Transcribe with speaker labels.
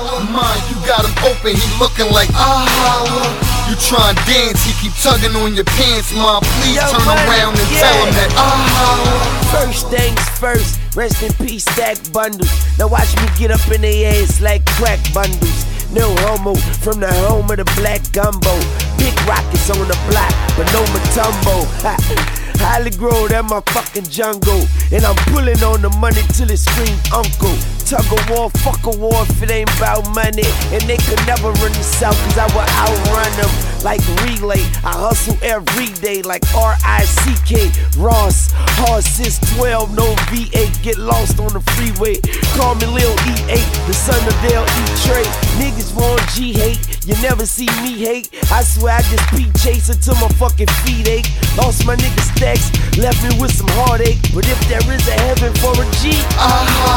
Speaker 1: You got him open, he looking like ah holla. You try and dance, he keep tugging on your pants, mom. Please
Speaker 2: Yo,
Speaker 1: turn
Speaker 2: money,
Speaker 1: around and
Speaker 2: yeah.
Speaker 1: tell him that ah holla.
Speaker 2: First things first, rest in peace, stack bundles. Now watch me get up in their ass like crack bundles. No homo from the home of the black gumbo. Big rockets on the block, but no Mutombo. Highly grow that my fucking jungle. And I'm pulling on the money till it scream uncle. Tug of war, fuck a war if it ain't about money. And they could never run the south cause I will outrun them like relay. I hustle every day like R-I-C-K. Ross, hard since 12, no V8. Get lost on the freeway. Call me Lil E8, the son of Dale E. never see me hate. I swear I just be chasing till my fucking feet ache. Lost my nigga stacks, left me with some heartache. But if there is a heaven for a G,
Speaker 1: holla.